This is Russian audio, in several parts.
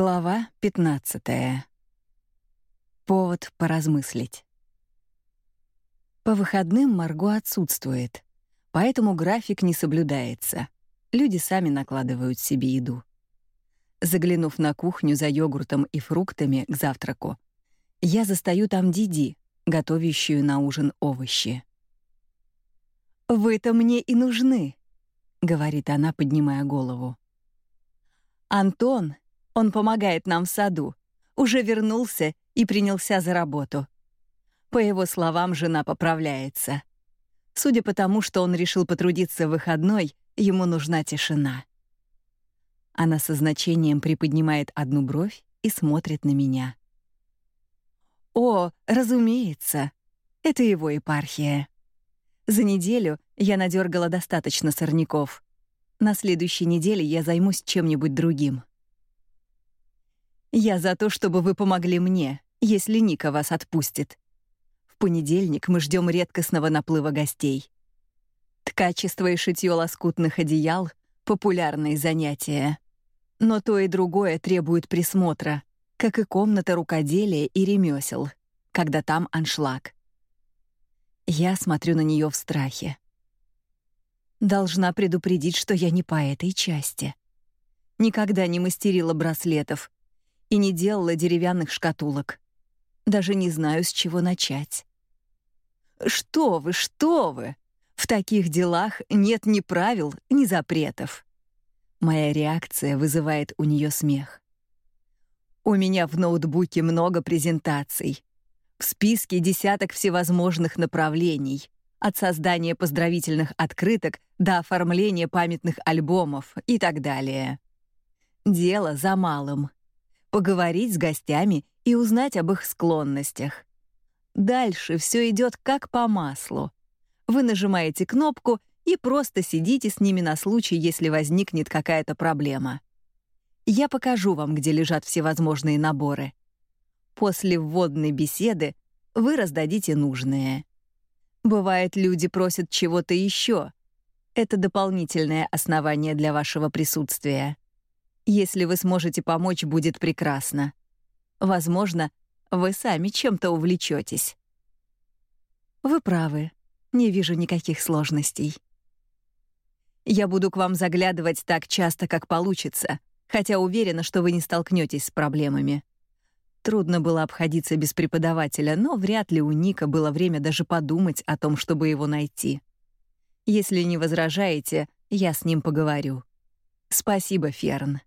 Глава 15. Повод поразмыслить. По выходным Марго отсутствует, поэтому график не соблюдается. Люди сами накладывают себе еду. Заглянув на кухню за йогуртом и фруктами к завтраку, я застаю там Диди, готовящую на ужин овощи. «Вы-то мне и нужны», — говорит она, поднимая голову. «Антон он помогает нам в саду. Уже вернулся и принялся за работу. По его словам, жена поправляется. Судя по тому, что он решил потрудиться в выходной, ему нужна тишина. Она со значением приподнимает одну бровь и смотрит на меня. О, разумеется. Это его епархия. За неделю я надергала достаточно сорняков. На следующей неделе я займусь чем-нибудь другим. Я за то, чтобы вы помогли мне, если Ника вас отпустит. В понедельник мы ждем редкостного наплыва гостей. Ткачество и шитье лоскутных одеял — популярные занятия. Но то и другое требует присмотра, как и комната рукоделия и ремесел, когда там аншлаг. Я смотрю на нее в страхе. Должна предупредить, что я не по этой части. Никогда не мастерила браслетов, и не делала деревянных шкатулок. Даже не знаю, с чего начать. Что вы, что вы? В таких делах нет ни правил, ни запретов. Моя реакция вызывает у нее смех. У меня в ноутбуке много презентаций. В списке десяток всевозможных направлений, от создания поздравительных открыток до оформления памятных альбомов и так далее. Дело за малым поговорить с гостями и узнать об их склонностях. Дальше все идет как по маслу. Вы нажимаете кнопку и просто сидите с ними на случай, если возникнет какая-то проблема. Я покажу вам, где лежат всевозможные наборы. После вводной беседы вы раздадите нужное. Бывает, люди просят чего-то еще. Это дополнительное основание для вашего присутствия. Если вы сможете помочь, будет прекрасно. Возможно, вы сами чем-то увлечетесь. Вы правы. Не вижу никаких сложностей. Я буду к вам заглядывать так часто, как получится, хотя уверена, что вы не столкнетесь с проблемами. Трудно было обходиться без преподавателя, но вряд ли у Ника было время даже подумать о том, чтобы его найти. Если не возражаете, я с ним поговорю. Спасибо, Ферн.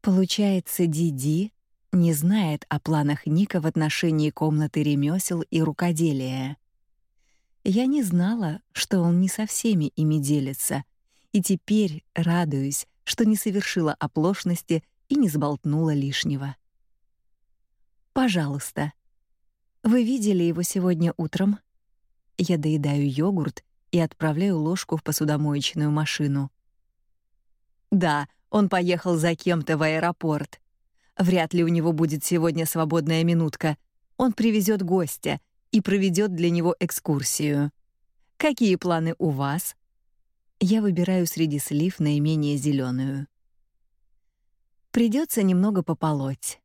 Получается, Диди не знает о планах Ника в отношении комнаты ремесел и рукоделия. Я не знала, что он не со всеми ими делится, и теперь радуюсь, что не совершила оплошности и не сболтнула лишнего. Пожалуйста. Вы видели его сегодня утром? Я доедаю йогурт и отправляю ложку в посудомоечную машину. Да, он поехал за кем-то в аэропорт. Вряд ли у него будет сегодня свободная минутка. Он привезет гостя и проведет для него экскурсию. Какие планы у вас? Я выбираю среди слив наименее зеленую. Придется немного пополоть.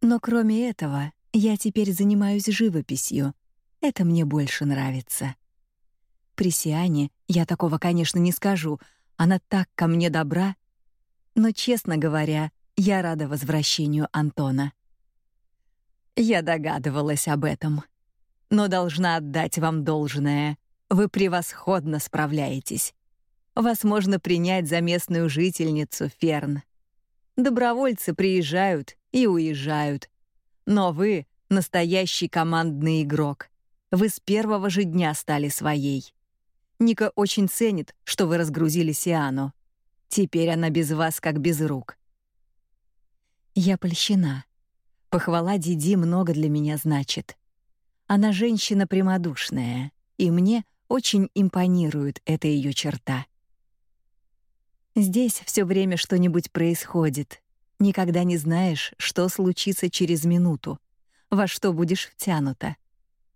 Но кроме этого, я теперь занимаюсь живописью. Это мне больше нравится. При Сиане я такого, конечно, не скажу. Она так ко мне добра но, честно говоря, я рада возвращению Антона. Я догадывалась об этом, но должна отдать вам должное. Вы превосходно справляетесь. Вас можно принять за местную жительницу Ферн. Добровольцы приезжают и уезжают. Но вы — настоящий командный игрок. Вы с первого же дня стали своей. Ника очень ценит, что вы разгрузили Сиану. Теперь она без вас как без рук. Я польщена. Похвала Диди много для меня значит. Она женщина прямодушная, и мне очень импонирует эта ее черта. Здесь все время что-нибудь происходит. Никогда не знаешь, что случится через минуту, во что будешь втянута.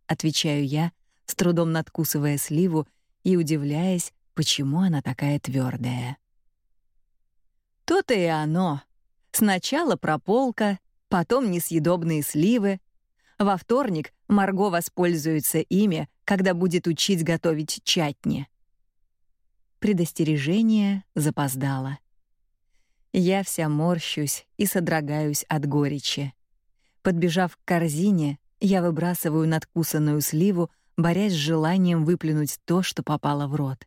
Отвечаю я, с трудом надкусывая сливу и удивляясь, почему она такая твердая. То-то и оно. Сначала прополка, потом несъедобные сливы. Во вторник Марго воспользуется ими, когда будет учить готовить чатни. Предостережение запоздало. Я вся морщусь и содрогаюсь от горечи. Подбежав к корзине, я выбрасываю надкусанную сливу, борясь с желанием выплюнуть то, что попало в рот.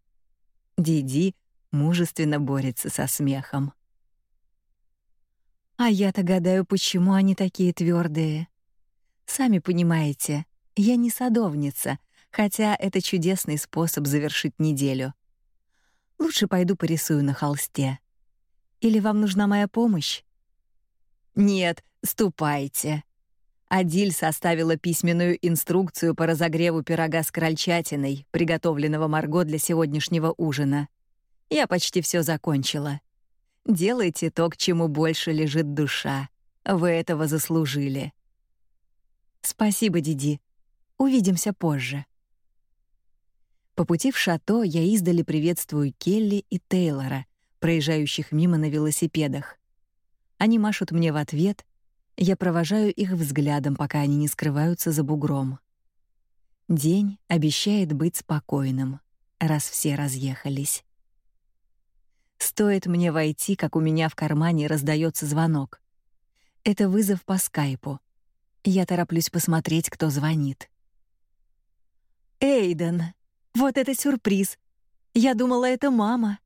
Диди мужественно борется со смехом. А я-то гадаю, почему они такие твердые. Сами понимаете, я не садовница, хотя это чудесный способ завершить неделю. Лучше пойду порисую на холсте. Или вам нужна моя помощь? Нет, ступайте. Адиль составила письменную инструкцию по разогреву пирога с крольчатиной, приготовленного Марго для сегодняшнего ужина. Я почти все закончила. Делайте то, к чему больше лежит душа. Вы этого заслужили. Спасибо, Диди. Увидимся позже. По пути в шато я издали приветствую Келли и Тейлора, проезжающих мимо на велосипедах. Они машут мне в ответ, я провожаю их взглядом, пока они не скрываются за бугром. День обещает быть спокойным, раз все разъехались. Стоит мне войти, как у меня в кармане раздается звонок. Это вызов по скайпу. Я тороплюсь посмотреть, кто звонит. Эйден, вот это сюрприз. Я думала, это мама.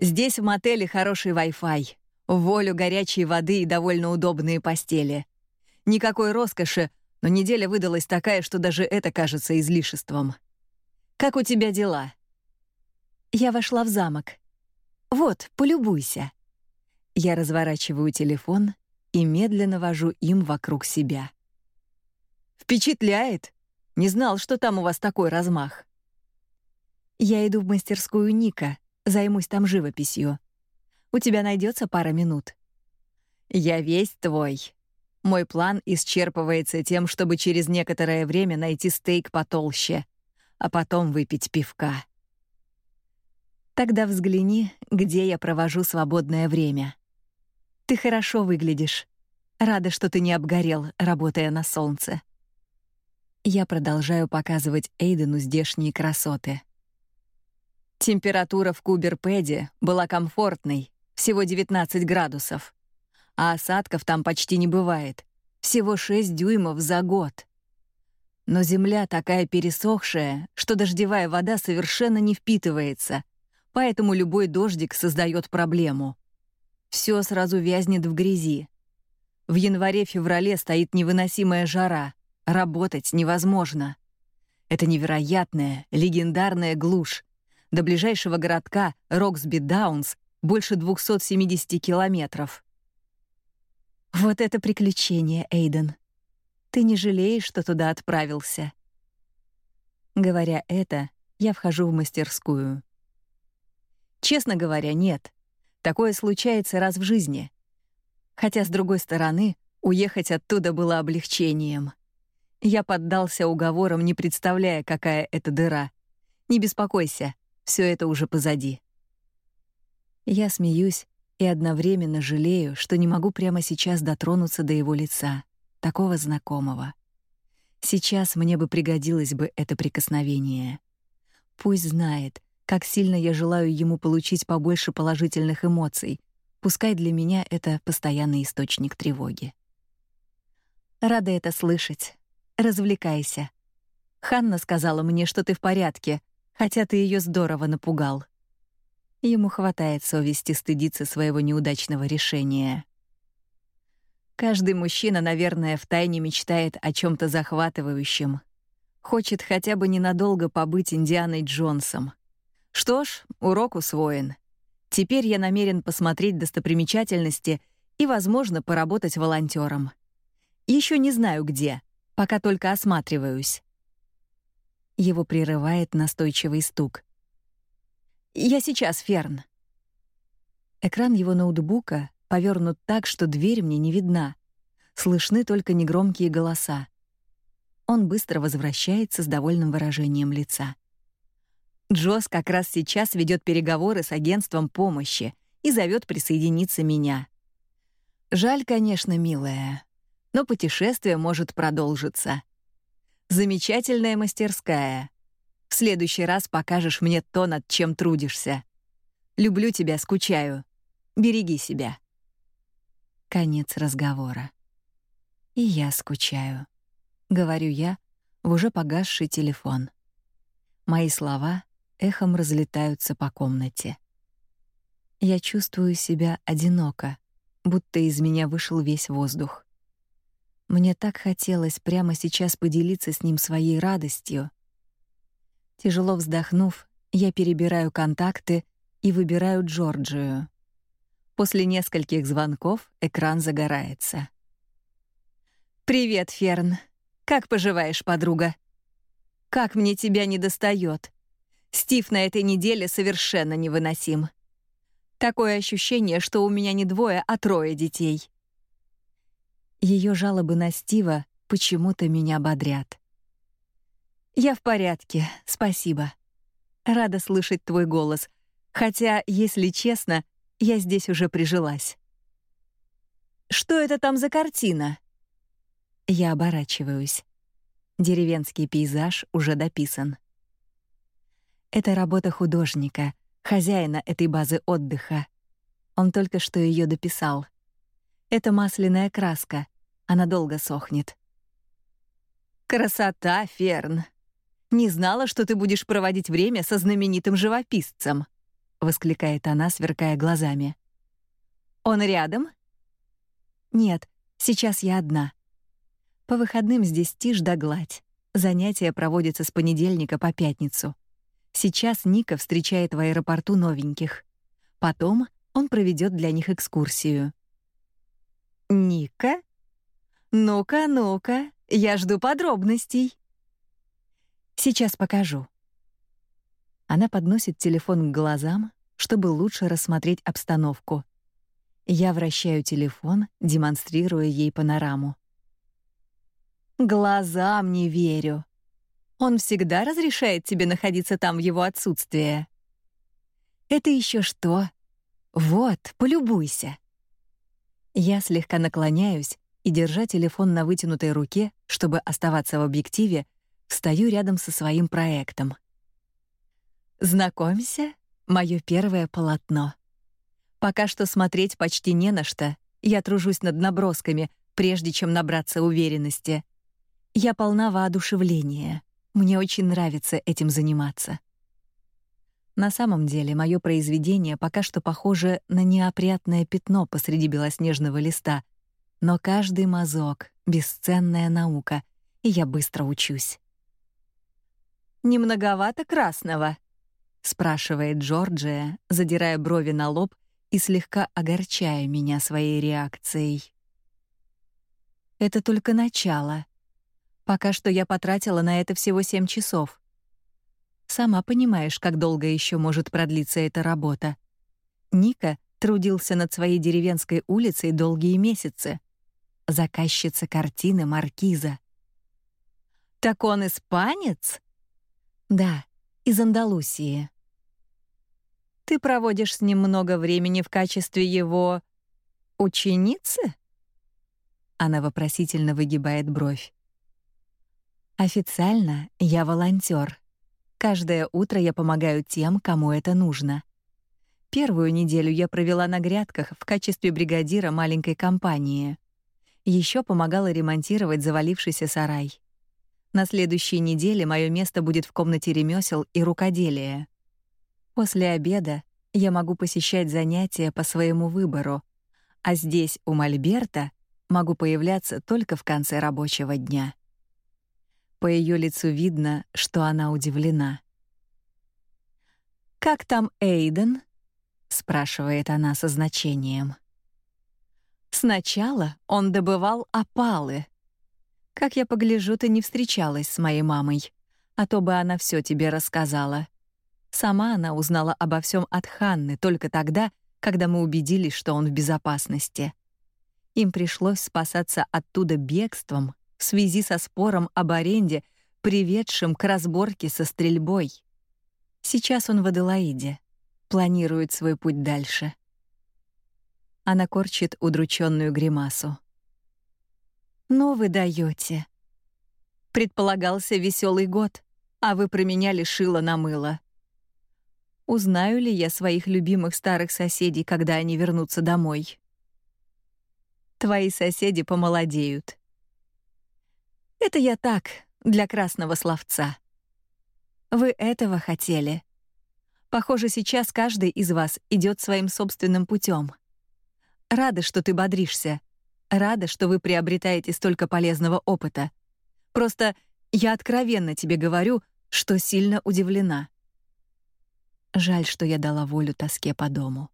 Здесь в мотеле хороший Wi-Fi, волю горячей воды и довольно удобные постели. Никакой роскоши, но неделя выдалась такая, что даже это кажется излишеством. Как у тебя дела? Я вошла в замок. Вот, полюбуйся. Я разворачиваю телефон и медленно вожу им вокруг себя. Впечатляет. Не знал, что там у вас такой размах. Я иду в мастерскую Ника, займусь там живописью. У тебя найдется пара минут. Я весь твой. Мой план исчерпывается тем, чтобы через некоторое время найти стейк потолще, а потом выпить пивка. Тогда взгляни, где я провожу свободное время. Ты хорошо выглядишь. Рада, что ты не обгорел, работая на солнце. Я продолжаю показывать Эйдену здешние красоты. Температура в Куберпеде была комфортной, всего 19 градусов. А осадков там почти не бывает, всего 6 дюймов за год. Но земля такая пересохшая, что дождевая вода совершенно не впитывается, поэтому любой дождик создает проблему. Все сразу вязнет в грязи. В январе-феврале стоит невыносимая жара — Работать невозможно. Это невероятная, легендарная глушь. До ближайшего городка Роксби-Даунс больше 270 километров. Вот это приключение, Эйден. Ты не жалеешь, что туда отправился? Говоря это, я вхожу в мастерскую. Честно говоря, нет. Такое случается раз в жизни. Хотя, с другой стороны, уехать оттуда было облегчением. Я поддался уговорам, не представляя, какая это дыра. Не беспокойся, все это уже позади. Я смеюсь и одновременно жалею, что не могу прямо сейчас дотронуться до его лица, такого знакомого. Сейчас мне бы пригодилось бы это прикосновение. Пусть знает, как сильно я желаю ему получить побольше положительных эмоций. Пускай для меня это постоянный источник тревоги. Рада это слышать. Развлекайся. Ханна сказала мне, что ты в порядке, хотя ты ее здорово напугал. Ему хватает совести стыдиться своего неудачного решения. Каждый мужчина, наверное, втайне мечтает о чем то захватывающем. Хочет хотя бы ненадолго побыть Индианой Джонсом. Что ж, урок усвоен. Теперь я намерен посмотреть достопримечательности и, возможно, поработать волонтером. Еще не знаю где, пока только осматриваюсь. Его прерывает настойчивый стук. Я сейчас, Ферн. Экран его ноутбука повернут так, что дверь мне не видна. Слышны только негромкие голоса. Он быстро возвращается с довольным выражением лица. Джос как раз сейчас ведет переговоры с агентством помощи и зовет присоединиться меня. Жаль, конечно, милая, но путешествие может продолжиться. Замечательная мастерская. В следующий раз покажешь мне то, над чем трудишься. Люблю тебя, скучаю. Береги себя. Конец разговора. И я скучаю, говорю я в уже погасший телефон. Мои слова эхом разлетаются по комнате. Я чувствую себя одиноко, будто из меня вышел весь воздух. Мне так хотелось прямо сейчас поделиться с ним своей радостью. Тяжело вздохнув, я перебираю контакты и выбираю Джорджию. После нескольких звонков экран загорается. «Привет, Ферн. Как поживаешь, подруга? Как мне тебя не достает. Стив на этой неделе совершенно невыносим. Такое ощущение, что у меня не двое, а трое детей». Ее жалобы на Стива почему-то меня бодрят. «Я в порядке, спасибо. Рада слышать твой голос, хотя, если честно, я здесь уже прижилась. Что это там за картина? Я оборачиваюсь. Деревенский пейзаж уже дописан. Это работа художника, хозяина этой базы отдыха. Он только что ее дописал. Это масляная краска. Она долго сохнет. Красота, Ферн. Не знала, что ты будешь проводить время со знаменитым живописцем воскликает она, сверкая глазами. Он рядом? Нет, сейчас я одна. По выходным здесь тишь да гладь. Занятия проводятся с понедельника по пятницу. Сейчас Ника встречает в аэропорту новеньких. Потом он проведет для них экскурсию. Ника? Ну-ка, ну-ка, я жду подробностей. Сейчас покажу. Она подносит телефон к глазам, чтобы лучше рассмотреть обстановку. Я вращаю телефон, демонстрируя ей панораму. Глазам не верю. Он всегда разрешает тебе находиться там в его отсутствие. Это еще что? Вот, полюбуйся. Я слегка наклоняюсь и, держа телефон на вытянутой руке, чтобы оставаться в объективе, встаю рядом со своим проектом. Знакомься, мое первое полотно. Пока что смотреть почти не на что. Я тружусь над набросками, прежде чем набраться уверенности. Я полна воодушевления. Мне очень нравится этим заниматься. На самом деле, мое произведение пока что похоже на неопрятное пятно посреди белоснежного листа, но каждый мазок бесценная наука, и я быстро учусь. Немноговато красного, спрашивает Джорджия, задирая брови на лоб и слегка огорчая меня своей реакцией. Это только начало. Пока что я потратила на это всего семь часов. Сама понимаешь, как долго еще может продлиться эта работа. Ника трудился над своей деревенской улицей долгие месяцы. Заказчица картины маркиза. Так он испанец? Да, из Андалусии. Ты проводишь с ним много времени в качестве его ученицы? Она вопросительно выгибает бровь. Официально я волонтер. Каждое утро я помогаю тем, кому это нужно. Первую неделю я провела на грядках в качестве бригадира маленькой компании. Еще помогала ремонтировать завалившийся сарай. На следующей неделе мое место будет в комнате ремесел и рукоделия. После обеда я могу посещать занятия по своему выбору, а здесь у Мальберта могу появляться только в конце рабочего дня. По ее лицу видно, что она удивлена. Как там Эйден? спрашивает она со значением. Сначала он добывал опалы. Как я погляжу, ты не встречалась с моей мамой, а то бы она все тебе рассказала. Сама она узнала обо всем от Ханны только тогда, когда мы убедились, что он в безопасности. Им пришлось спасаться оттуда бегством в связи со спором об аренде, приведшим к разборке со стрельбой. Сейчас он в Аделаиде, планирует свой путь дальше. Она корчит удрученную гримасу. «Ну вы даете. Предполагался веселый год, а вы променяли шило на мыло. Узнаю ли я своих любимых старых соседей, когда они вернутся домой? Твои соседи помолодеют. Это я так, для красного словца. Вы этого хотели. Похоже, сейчас каждый из вас идет своим собственным путем. Рада, что ты бодришься. Рада, что вы приобретаете столько полезного опыта. Просто я откровенно тебе говорю, что сильно удивлена. Жаль, что я дала волю тоске по дому.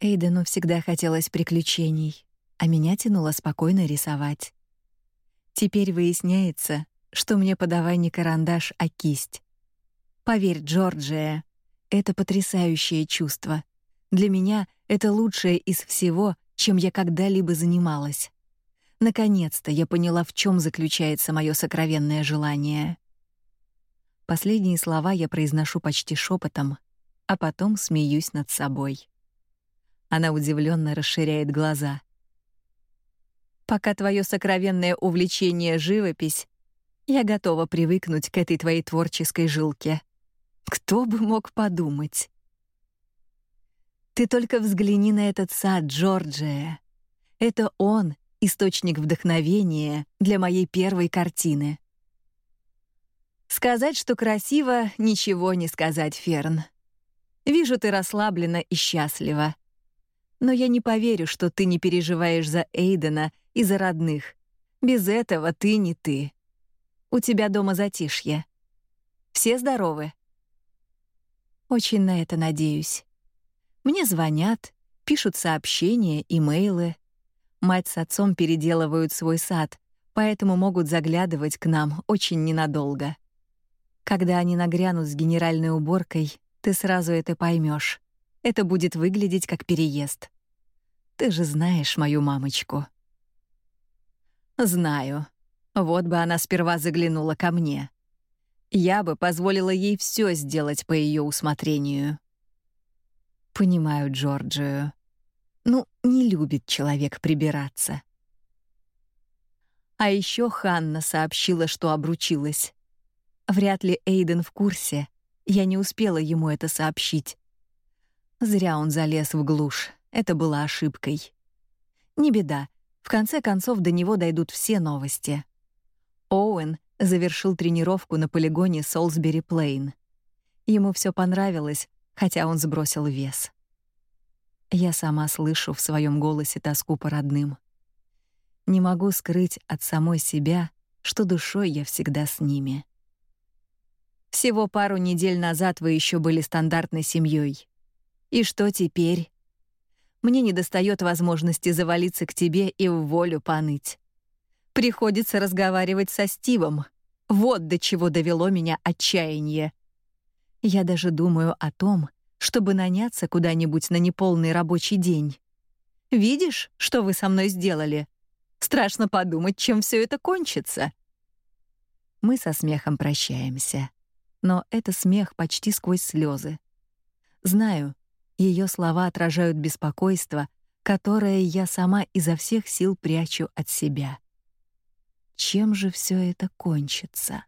Эйдену всегда хотелось приключений, а меня тянуло спокойно рисовать. Теперь выясняется, что мне подавай не карандаш, а кисть. Поверь, Джорджия, это потрясающее чувство. Для меня это лучшее из всего, чем я когда-либо занималась. Наконец-то я поняла, в чем заключается мое сокровенное желание. Последние слова я произношу почти шепотом, а потом смеюсь над собой. Она удивленно расширяет глаза. Пока твое сокровенное увлечение живопись, я готова привыкнуть к этой твоей творческой жилке. Кто бы мог подумать? Ты только взгляни на этот сад, Джорджия. Это он — источник вдохновения для моей первой картины. Сказать, что красиво, ничего не сказать, Ферн. Вижу, ты расслаблена и счастлива. Но я не поверю, что ты не переживаешь за Эйдена и за родных. Без этого ты не ты. У тебя дома затишье. Все здоровы? Очень на это надеюсь. Мне звонят, пишут сообщения, имейлы. Мать с отцом переделывают свой сад, поэтому могут заглядывать к нам очень ненадолго. Когда они нагрянут с генеральной уборкой, ты сразу это поймешь. Это будет выглядеть как переезд. Ты же знаешь мою мамочку. Знаю. Вот бы она сперва заглянула ко мне. Я бы позволила ей все сделать по ее усмотрению. Понимаю Джорджию. Ну, не любит человек прибираться. А еще Ханна сообщила, что обручилась. Вряд ли Эйден в курсе. Я не успела ему это сообщить. Зря он залез в глушь. Это была ошибкой. Не беда. В конце концов до него дойдут все новости. Оуэн завершил тренировку на полигоне Солсбери Плейн. Ему все понравилось, хотя он сбросил вес. Я сама слышу в своем голосе тоску по родным. Не могу скрыть от самой себя, что душой я всегда с ними. Всего пару недель назад вы еще были стандартной семьей. И что теперь? Мне недостает возможности завалиться к тебе и в волю поныть. Приходится разговаривать со Стивом. Вот до чего довело меня отчаяние. Я даже думаю о том, чтобы наняться куда-нибудь на неполный рабочий день. Видишь, что вы со мной сделали? Страшно подумать, чем все это кончится. Мы со смехом прощаемся. Но это смех почти сквозь слезы. Знаю, ее слова отражают беспокойство, которое я сама изо всех сил прячу от себя. Чем же все это кончится?